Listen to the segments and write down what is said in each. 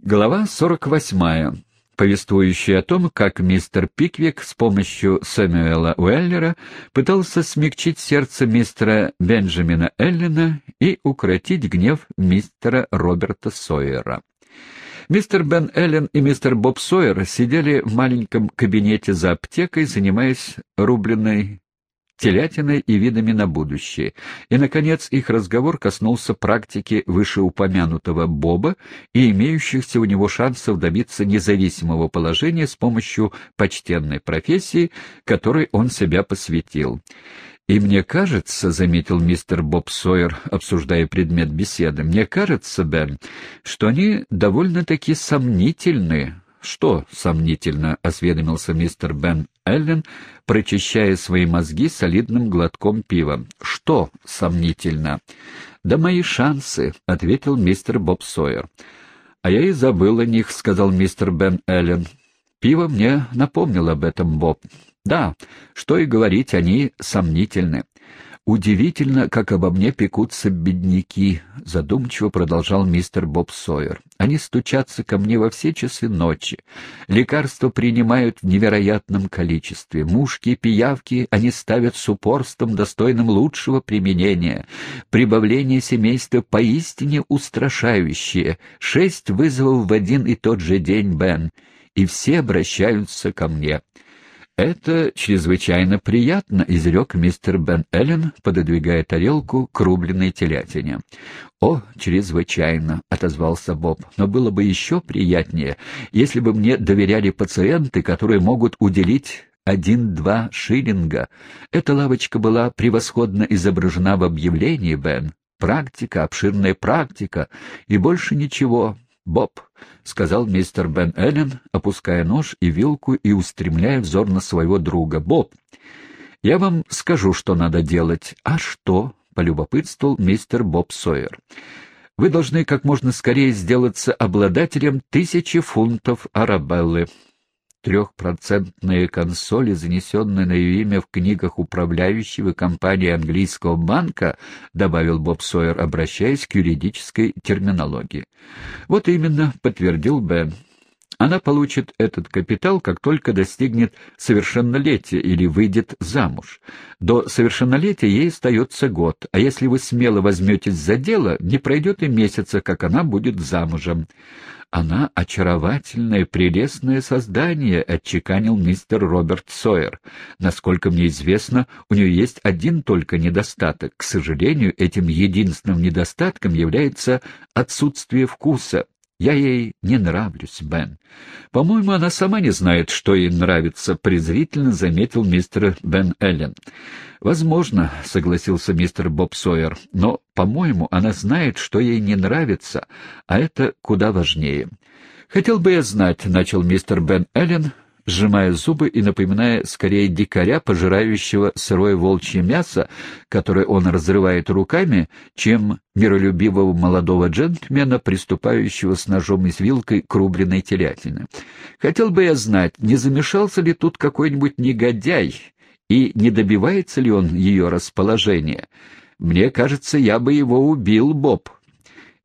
Глава 48, повествующая о том, как мистер Пиквик с помощью Сэмюэла Уэллера пытался смягчить сердце мистера Бенджамина Эллина и укротить гнев мистера Роберта Сойера. Мистер Бен Эллен и мистер Боб Сойер сидели в маленьком кабинете за аптекой, занимаясь рубленной телятиной и видами на будущее. И, наконец, их разговор коснулся практики вышеупомянутого Боба и имеющихся у него шансов добиться независимого положения с помощью почтенной профессии, которой он себя посвятил. «И мне кажется, — заметил мистер Боб Сойер, обсуждая предмет беседы, — мне кажется, Бен, что они довольно-таки сомнительны, «Что сомнительно?» — осведомился мистер Бен Эллен, прочищая свои мозги солидным глотком пива. «Что сомнительно?» «Да мои шансы», — ответил мистер Боб Сойер. «А я и забыл о них», — сказал мистер Бен Эллен. «Пиво мне напомнило об этом, Боб. Да, что и говорить, они сомнительны. «Удивительно, как обо мне пекутся бедняки», — задумчиво продолжал мистер Боб Сойер. «Они стучатся ко мне во все часы ночи. Лекарства принимают в невероятном количестве. Мушки и пиявки они ставят с упорством, достойным лучшего применения. Прибавление семейства поистине устрашающее. Шесть вызовов в один и тот же день, Бен, и все обращаются ко мне». «Это чрезвычайно приятно», — изрек мистер Бен Эллен, пододвигая тарелку к рубленной телятине. «О, чрезвычайно», — отозвался Боб, — «но было бы еще приятнее, если бы мне доверяли пациенты, которые могут уделить один-два шиллинга. Эта лавочка была превосходно изображена в объявлении, Бен. Практика, обширная практика, и больше ничего. Боб», — сказал мистер Бен Эллен, опуская нож и вилку и устремляя взор на своего друга. «Боб, я вам скажу, что надо делать». «А что?» — полюбопытствовал мистер Боб Сойер. «Вы должны как можно скорее сделаться обладателем тысячи фунтов арабеллы трехпроцентные консоли, занесенные на ее имя в книгах управляющего компании английского банка, добавил Боб Сойер, обращаясь к юридической терминологии. Вот именно, подтвердил Бен. Она получит этот капитал, как только достигнет совершеннолетия или выйдет замуж. До совершеннолетия ей остается год, а если вы смело возьметесь за дело, не пройдет и месяца, как она будет замужем. «Она очаровательное, прелестное создание», — отчеканил мистер Роберт Сойер. «Насколько мне известно, у нее есть один только недостаток. К сожалению, этим единственным недостатком является отсутствие вкуса. Я ей не нравлюсь, Бен. По-моему, она сама не знает, что ей нравится, презрительно заметил мистер Бен Эллен. Возможно, согласился мистер Боб Сойер, но, по-моему, она знает, что ей не нравится, а это куда важнее. Хотел бы я знать, начал мистер Бен Эллен, сжимая зубы и напоминая скорее дикаря, пожирающего сырое волчье мясо, которое он разрывает руками, чем миролюбивого молодого джентльмена, приступающего с ножом и с вилкой к рубленной телятины. Хотел бы я знать, не замешался ли тут какой-нибудь негодяй, и не добивается ли он ее расположения. Мне кажется, я бы его убил, Боб.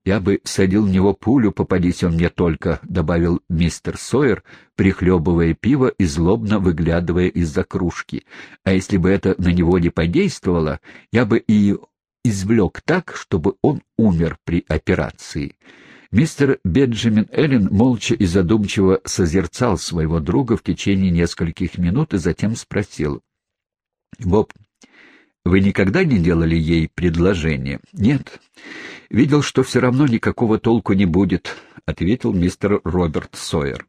«Я бы садил в него пулю, попадись он мне только», — добавил мистер Сойер, прихлебывая пиво и злобно выглядывая из-за кружки. «А если бы это на него не подействовало, я бы и извлек так, чтобы он умер при операции». Мистер Бенджамин Эллен молча и задумчиво созерцал своего друга в течение нескольких минут и затем спросил. «Боб, вы никогда не делали ей предложение?» «Нет». «Видел, что все равно никакого толку не будет», — ответил мистер Роберт Сойер.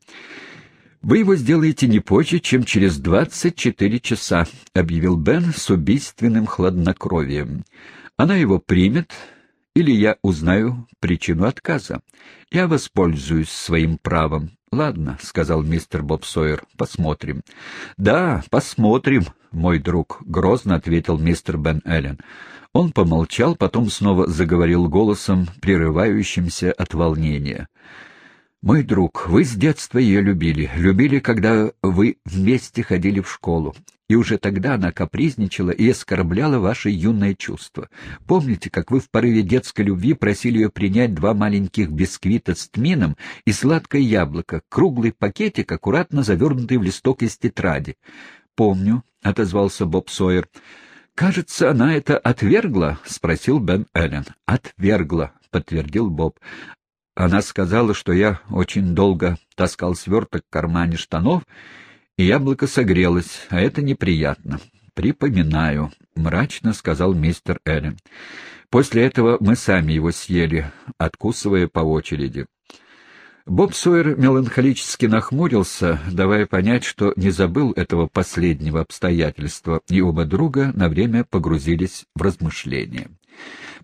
«Вы его сделаете не позже, чем через двадцать четыре часа», — объявил Бен с убийственным хладнокровием. «Она его примет, или я узнаю причину отказа. Я воспользуюсь своим правом. «Ладно», — сказал мистер Боб Сойер, — «посмотрим». «Да, посмотрим, мой друг», — грозно ответил мистер Бен Эллен. Он помолчал, потом снова заговорил голосом, прерывающимся от волнения. «Мой друг, вы с детства ее любили. Любили, когда вы вместе ходили в школу. И уже тогда она капризничала и оскорбляла ваши юные чувства. Помните, как вы в порыве детской любви просили ее принять два маленьких бисквита с тмином и сладкое яблоко, круглый пакетик, аккуратно завернутый в листок из тетради?» «Помню», — отозвался Боб Сойер. «Кажется, она это отвергла?» — спросил Бен Эллен. «Отвергла», — подтвердил Боб. Она сказала, что я очень долго таскал сверток в кармане штанов, и яблоко согрелось, а это неприятно. «Припоминаю», — мрачно сказал мистер Эллен. «После этого мы сами его съели, откусывая по очереди». Боб Сойер меланхолически нахмурился, давая понять, что не забыл этого последнего обстоятельства, и оба друга на время погрузились в размышления.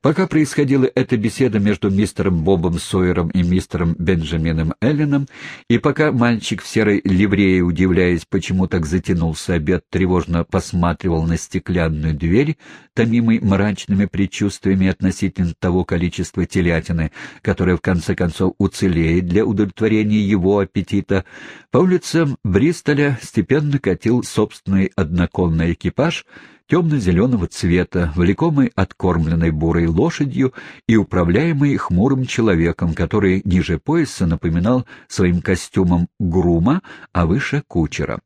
Пока происходила эта беседа между мистером Бобом Сойером и мистером Бенджамином Элленом, и пока мальчик в серой ливрее, удивляясь, почему так затянулся обед, тревожно посматривал на стеклянную дверь, томимый мрачными предчувствиями относительно того количества телятины, которое в конце концов уцелеет для удовлетворения его аппетита, по улицам Бристоля степенно катил собственный одноконный экипаж, темно-зеленого цвета, влекомый откормленной бурой лошадью и управляемый хмурым человеком, который ниже пояса напоминал своим костюмом грума, а выше кучера.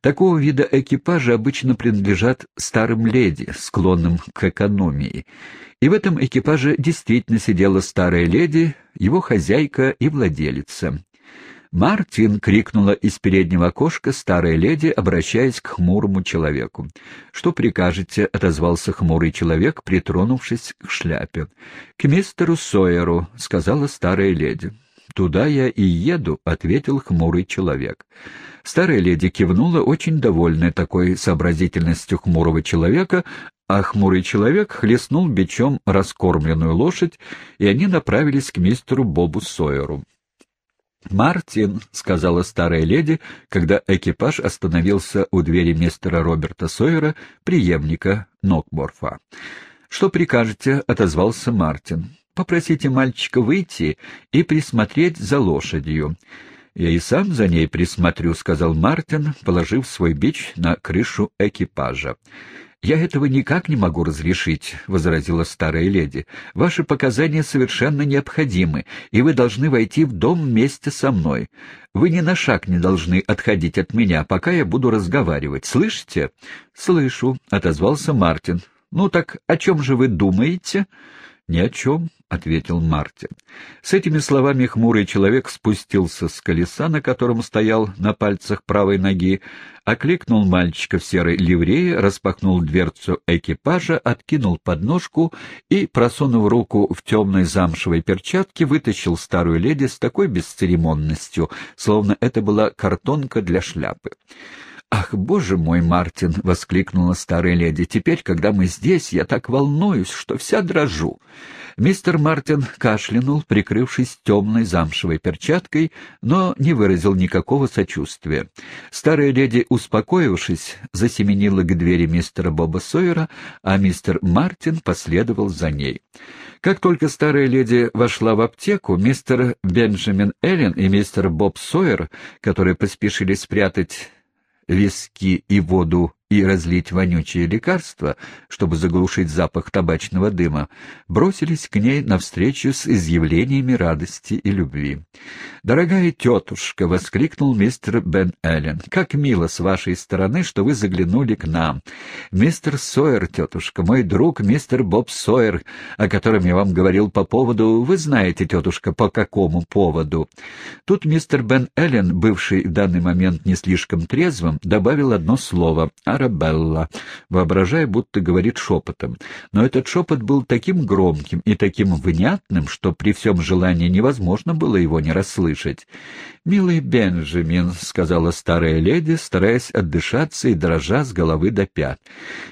Такого вида экипажи обычно принадлежат старым леди, склонным к экономии. И в этом экипаже действительно сидела старая леди, его хозяйка и владелица. «Мартин!» — крикнула из переднего окошка старая леди, обращаясь к хмурому человеку. «Что прикажете?» — отозвался хмурый человек, притронувшись к шляпе. «К мистеру Сойеру», — сказала старая леди. «Туда я и еду», — ответил хмурый человек. Старая леди кивнула, очень довольная такой сообразительностью хмурого человека, а хмурый человек хлестнул бичом раскормленную лошадь, и они направились к мистеру Бобу Сойеру. «Мартин», — сказала старая леди, когда экипаж остановился у двери мистера Роберта Сойера, преемника Нокборфа. «Что прикажете?» — отозвался Мартин. «Попросите мальчика выйти и присмотреть за лошадью». «Я и сам за ней присмотрю», — сказал Мартин, положив свой бич на крышу экипажа. «Я этого никак не могу разрешить», — возразила старая леди. «Ваши показания совершенно необходимы, и вы должны войти в дом вместе со мной. Вы ни на шаг не должны отходить от меня, пока я буду разговаривать. Слышите?» «Слышу», — отозвался Мартин. «Ну так о чем же вы думаете?» «Ни о чем», — ответил Мартин. С этими словами хмурый человек спустился с колеса, на котором стоял на пальцах правой ноги, окликнул мальчика в серой ливрее, распахнул дверцу экипажа, откинул подножку и, просунув руку в темной замшевой перчатке, вытащил старую леди с такой бесцеремонностью, словно это была картонка для шляпы. «Ах, боже мой, Мартин!» — воскликнула старая леди. «Теперь, когда мы здесь, я так волнуюсь, что вся дрожу». Мистер Мартин кашлянул, прикрывшись темной замшевой перчаткой, но не выразил никакого сочувствия. Старая леди, успокоившись, засеменила к двери мистера Боба Сойера, а мистер Мартин последовал за ней. Как только старая леди вошла в аптеку, мистер Бенджамин Эллен и мистер Боб Сойер, которые поспешили спрятать виски и воду и разлить вонючее лекарство, чтобы заглушить запах табачного дыма, бросились к ней навстречу с изъявлениями радости и любви. «Дорогая тетушка!» — воскликнул мистер Бен Эллен. «Как мило с вашей стороны, что вы заглянули к нам. Мистер Сойер, тетушка, мой друг мистер Боб Сойер, о котором я вам говорил по поводу... Вы знаете, тетушка, по какому поводу?» Тут мистер Бен Эллен, бывший в данный момент не слишком трезвым, добавил одно слово — Арабелла, воображая, будто говорит шепотом. Но этот шепот был таким громким и таким внятным, что при всем желании невозможно было его не расслышать. «Милый Бенджамин», — сказала старая леди, стараясь отдышаться и дрожа с головы до пят.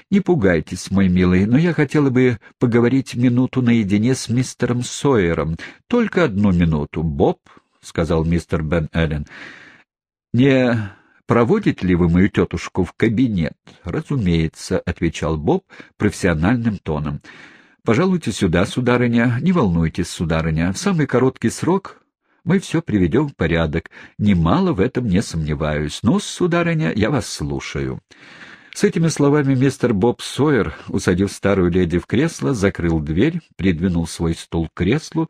«Не пугайтесь, мой милый, но я хотела бы поговорить минуту наедине с мистером Сойером. Только одну минуту. Боб», — сказал мистер Бен Эллен, — «не проводите ли вы мою тетушку в кабинет? — Разумеется, — отвечал Боб профессиональным тоном. — Пожалуйте сюда, сударыня, не волнуйтесь, сударыня. В самый короткий срок Мы все приведем в порядок. Немало в этом не сомневаюсь. Ну, сударыня, я вас слушаю». С этими словами мистер Боб Сойер, усадив старую леди в кресло, закрыл дверь, придвинул свой стул к креслу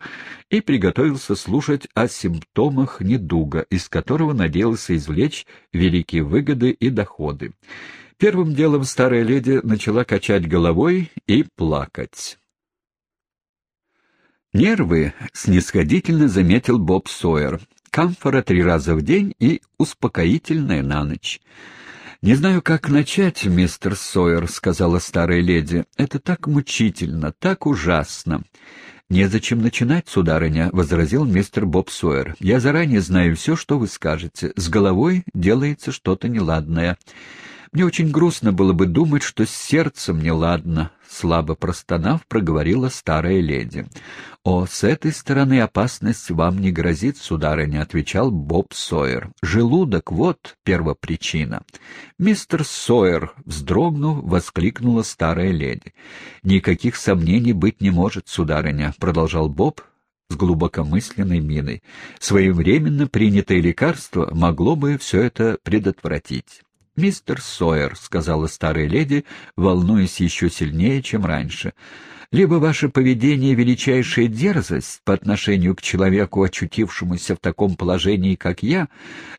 и приготовился слушать о симптомах недуга, из которого надеялся извлечь великие выгоды и доходы. Первым делом старая леди начала качать головой и плакать. «Нервы», — снисходительно заметил Боб Сойер. «Камфора три раза в день и успокоительная на ночь». «Не знаю, как начать, мистер Сойер», — сказала старая леди. «Это так мучительно, так ужасно». «Незачем начинать, сударыня», — возразил мистер Боб Сойер. «Я заранее знаю все, что вы скажете. С головой делается что-то неладное». Мне очень грустно было бы думать, что с сердцем неладно, — слабо простонав, проговорила старая леди. — О, с этой стороны опасность вам не грозит, сударыня, — отвечал Боб Сойер. — Желудок — вот первопричина. Мистер Сойер, вздрогнув, воскликнула старая леди. — Никаких сомнений быть не может, сударыня, — продолжал Боб, с глубокомысленной миной. Своевременно принятое лекарство могло бы все это предотвратить. «Мистер Сойер», — сказала старая леди, волнуясь еще сильнее, чем раньше, — «либо ваше поведение — величайшая дерзость по отношению к человеку, очутившемуся в таком положении, как я,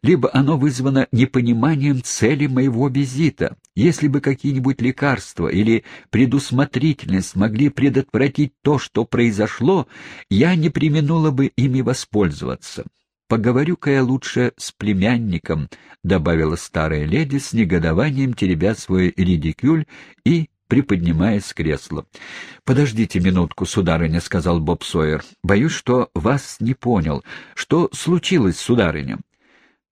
либо оно вызвано непониманием цели моего визита. Если бы какие-нибудь лекарства или предусмотрительность могли предотвратить то, что произошло, я не применула бы ими воспользоваться». «Поговорю-ка я лучше с племянником», — добавила старая леди с негодованием, теребя свой редикюль и приподнимаясь с кресла. «Подождите минутку, сударыня», — сказал Боб Сойер. «Боюсь, что вас не понял. Что случилось, сударыня?»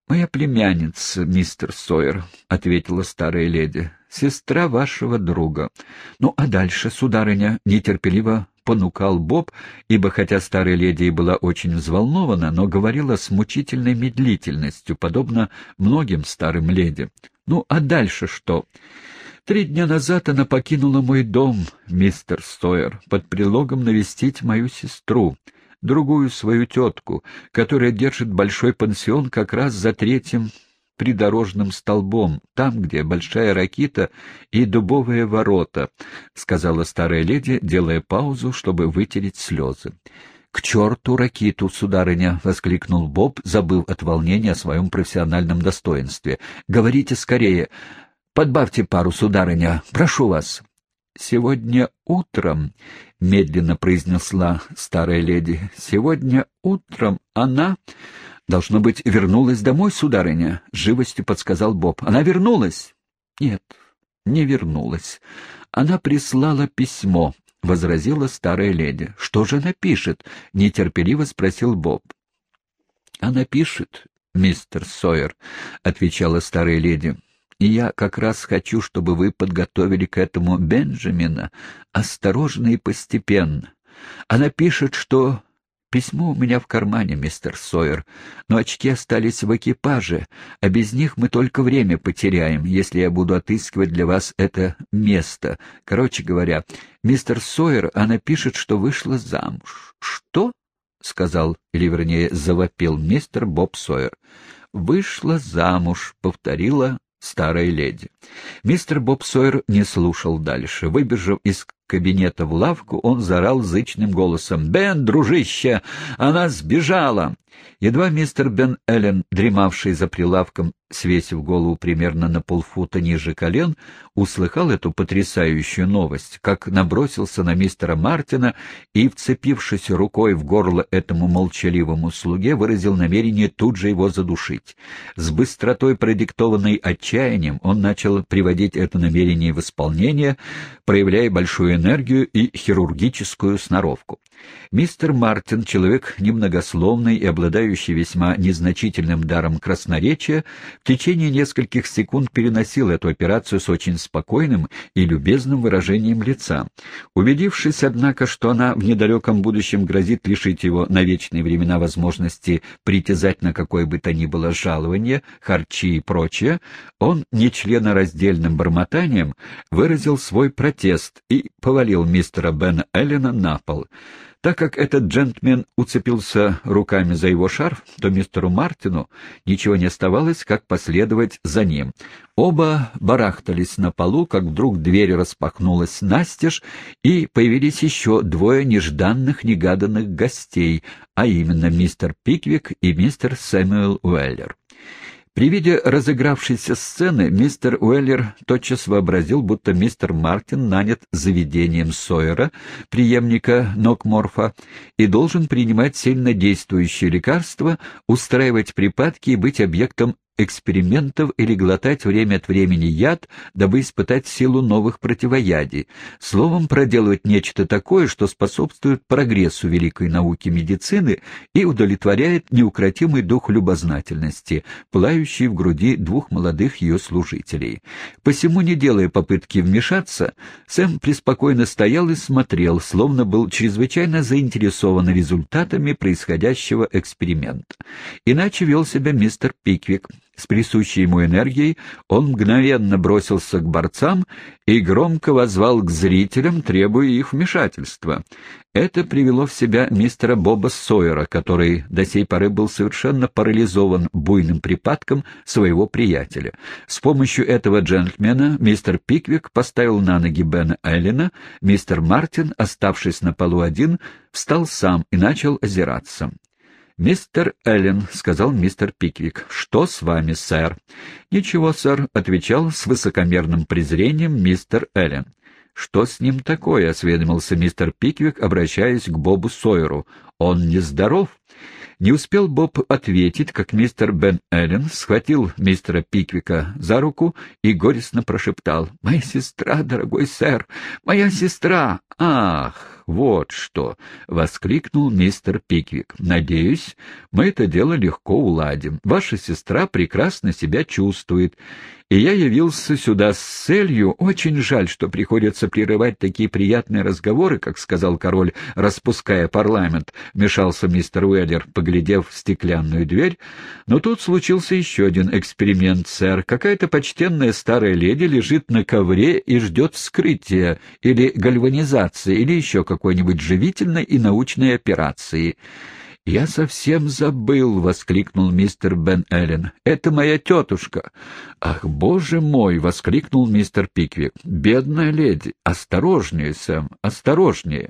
«Моя племянница, мистер Сойер», — ответила старая леди, — «сестра вашего друга». «Ну, а дальше, сударыня?» — нетерпеливо понукал Боб, ибо хотя старая леди и была очень взволнована, но говорила с мучительной медлительностью, подобно многим старым леди. «Ну, а дальше что?» Три дня назад она покинула мой дом, мистер Стойер, под прилогом навестить мою сестру, другую свою тетку, которая держит большой пансион как раз за третьим придорожным столбом, там, где большая ракита и дубовые ворота, — сказала старая леди, делая паузу, чтобы вытереть слезы. — К черту ракиту, сударыня! — воскликнул Боб, забыв от волнения о своем профессиональном достоинстве. — Говорите скорее. Подбавьте пару, сударыня. Прошу вас. — Сегодня утром, — медленно произнесла старая леди, — сегодня утром она... «Должно быть, вернулась домой, сударыня?» — живостью подсказал Боб. «Она вернулась?» «Нет, не вернулась. Она прислала письмо», — возразила старая леди. «Что же она пишет?» — нетерпеливо спросил Боб. «Она пишет, мистер Сойер», — отвечала старая леди. «И я как раз хочу, чтобы вы подготовили к этому Бенджамина осторожно и постепенно. Она пишет, что Письмо у меня в кармане, мистер Сойер, но очки остались в экипаже, а без них мы только время потеряем, если я буду отыскивать для вас это место. Короче говоря, мистер Сойер, она пишет, что вышла замуж. Что? — сказал, или, вернее, завопил мистер Боб Сойер. «Вышла замуж», — повторила старая леди. Мистер Боб Сойер не слушал дальше. Выбежав из кабинета в лавку, он зарал зычным голосом. «Бен, дружище, она сбежала!» Едва мистер Бен Эллен, дремавший за прилавком, свесив голову примерно на полфута ниже колен, услыхал эту потрясающую новость, как набросился на мистера Мартина и, вцепившись рукой в горло этому молчаливому слуге, выразил намерение тут же его задушить. С быстротой, продиктованной отчаянием, он начал приводить это намерение в исполнение, проявляя большую энергию и хирургическую сноровку. Мистер Мартин, человек немногословный и обладающий весьма незначительным даром красноречия, в течение нескольких секунд переносил эту операцию с очень спокойным и любезным выражением лица. Убедившись, однако, что она в недалеком будущем грозит лишить его на вечные времена возможности притязать на какое бы то ни было жалование, харчи и прочее, он нечленораздельным бормотанием выразил свой протест и повалил мистера Бена Эллена на пол. Так как этот джентльмен уцепился руками за его шарф, то мистеру Мартину ничего не оставалось, как последовать за ним. Оба барахтались на полу, как вдруг дверь распахнулась настежь, и появились еще двое нежданных, негаданных гостей, а именно мистер Пиквик и мистер Сэмюэл Уэллер. При виде разыгравшейся сцены мистер Уэллер тотчас вообразил, будто мистер Мартин нанят заведением Сойера, преемника Нокморфа, и должен принимать сильнодействующие лекарства, устраивать припадки и быть объектом экспериментов или глотать время от времени яд, дабы испытать силу новых противоядий, словом, проделывать нечто такое, что способствует прогрессу великой науки медицины и удовлетворяет неукротимый дух любознательности, пылающий в груди двух молодых ее служителей. Посему, не делая попытки вмешаться, Сэм преспокойно стоял и смотрел, словно был чрезвычайно заинтересован результатами происходящего эксперимента. Иначе вел себя мистер Пиквик, с присущей ему энергией он мгновенно бросился к борцам и громко возвал к зрителям, требуя их вмешательства. Это привело в себя мистера Боба Сойера, который до сей поры был совершенно парализован буйным припадком своего приятеля. С помощью этого джентльмена мистер Пиквик поставил на ноги Бена Эллина, мистер Мартин, оставшись на полу один, встал сам и начал озираться. «Мистер Эллен», — сказал мистер Пиквик, — «что с вами, сэр?» «Ничего, сэр», — отвечал с высокомерным презрением мистер Эллен. «Что с ним такое?» — осведомился мистер Пиквик, обращаясь к Бобу Сойеру. «Он нездоров?» Не успел Боб ответить, как мистер Бен Эллен схватил мистера Пиквика за руку и горестно прошептал. «Моя сестра, дорогой сэр! Моя сестра! Ах, вот что!» — воскликнул мистер Пиквик. «Надеюсь, мы это дело легко уладим. Ваша сестра прекрасно себя чувствует, и я явился сюда с целью. Очень жаль, что приходится прерывать такие приятные разговоры, как сказал король, распуская парламент, — вмешался мистер Уэллер, поглядев в стеклянную дверь. Но тут случился еще один эксперимент, сэр. Какая-то почтенная старая леди лежит на ковре и ждет вскрытия или гальванизации, или еще какой-нибудь живительной и научной операции. «Я совсем забыл!» — воскликнул мистер Бен Эллен. «Это моя тетушка!» «Ах, боже мой!» — воскликнул мистер Пиквик. «Бедная леди! Осторожнее, Сэм, осторожнее!»